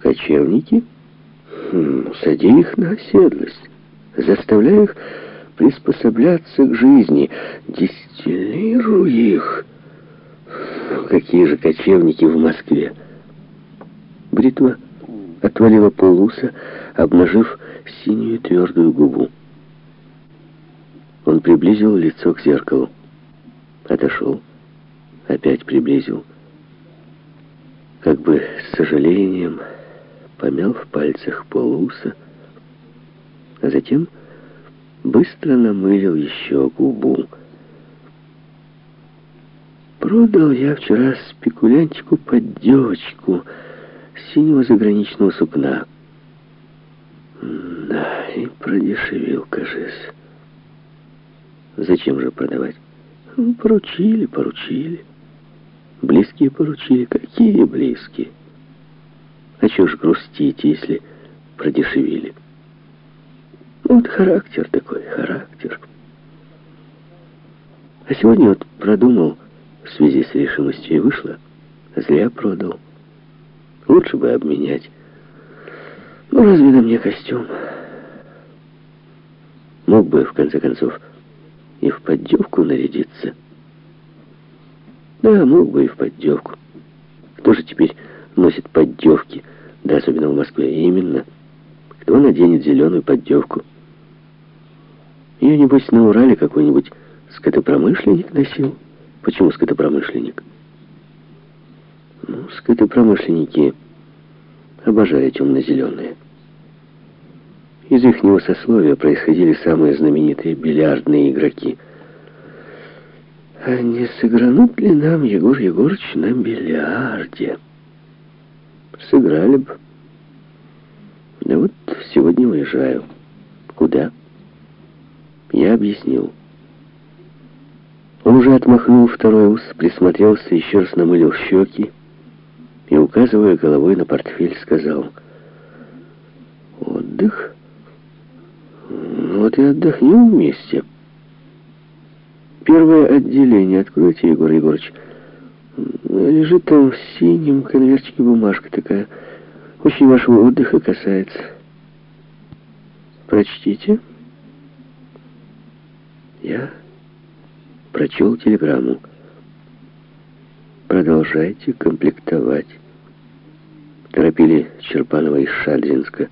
Кочевники? Хм, сади их на оседлость. Заставляй их приспосабляться к жизни. Дистиллируй их. Какие же кочевники в Москве? Бритва отвалила полуса, обнажив синюю твердую губу. Он приблизил лицо к зеркалу. Отошел. Опять приблизил. Как бы с сожалением помял в пальцах полуса, а затем быстро намылил еще губу. Продал я вчера спекулянтику под девочку синего заграничного сукна. Да, и продешевил, кажется. Зачем же продавать? Поручили, поручили. Близкие поручили. Какие близкие? А чего ж грустить, если продешевили? Вот характер такой, характер. А сегодня вот продумал в связи с решимостью и вышло. Зря продал. Лучше бы обменять. Ну, разве на мне костюм? Мог бы, в конце концов, и в поддевку нарядиться. Да, мог бы и в поддевку. Кто же теперь носит поддевки? Да, особенно в Москве. Именно. Кто наденет зеленую поддевку? Ее, небось, на Урале какой-нибудь скотопромышленник носил. Почему скотопромышленник? Ну, скотопромышленники обожали темно-зеленые. Из ихнего сословия происходили самые знаменитые бильярдные игроки. А не сыгранут ли нам, Егор Егорович, на бильярде? Сыграли бы. Да вот сегодня уезжаю. Куда? Я объяснил. Он уже отмахнул второй ус, присмотрелся, еще раз намылил щеки и, указывая головой на портфель, сказал «Отдых?» Вот и отдохнем вместе. Первое отделение откройте, Егор Егорович. Лежит там в синем конвертике бумажка такая. Очень вашего отдыха касается. Прочтите. Я прочел телеграмму. Продолжайте комплектовать. Торопили Черпанова из Шадринска.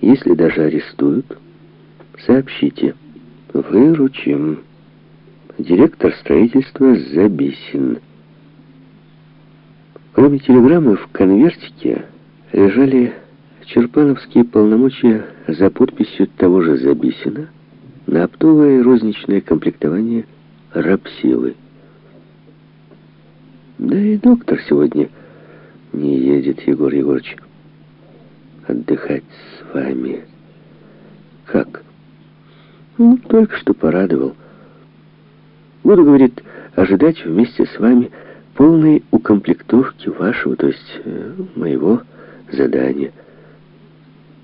Если даже арестуют, Сообщите. Выручим. Директор строительства Забисин. Кроме телеграммы в конвертике лежали черпановские полномочия за подписью того же Забисина на оптовое и розничное комплектование рабсилы. Да и доктор сегодня не едет, Егор Егорович, отдыхать с вами. Как? Ну, только что порадовал. Буду, говорит, ожидать вместе с вами полной укомплектовки вашего, то есть э, моего задания.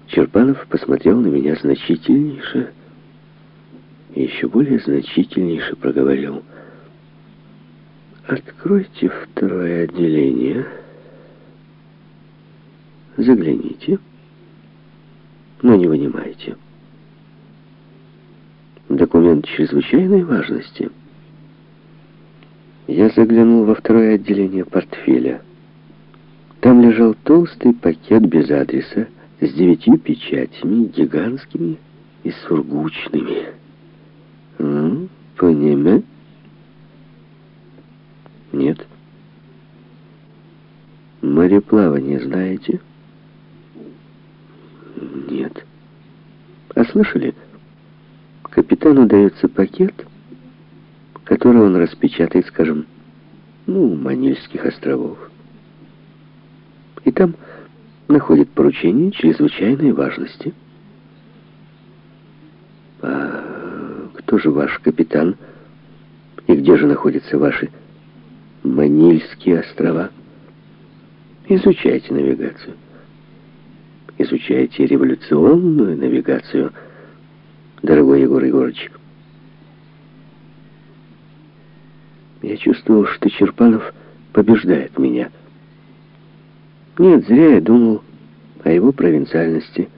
Черпанов посмотрел на меня значительнейше еще более значительнейше проговорил. Откройте второе отделение. Загляните, но не вынимайте. Документ чрезвычайной важности. Я заглянул во второе отделение портфеля. Там лежал толстый пакет без адреса с девятью печатями, гигантскими и сургучными. Ну, понимаете? Нет. Мореплавание знаете? Нет. А слышали? Капитану дается пакет, который он распечатает, скажем, ну, Манильских островов. И там находит поручение чрезвычайной важности. А кто же ваш капитан? И где же находятся ваши Манильские острова? Изучайте навигацию. Изучайте революционную навигацию – дорогой Егор Егорович. Я чувствовал, что Черпанов побеждает меня. Нет, зря я думал о его провинциальности.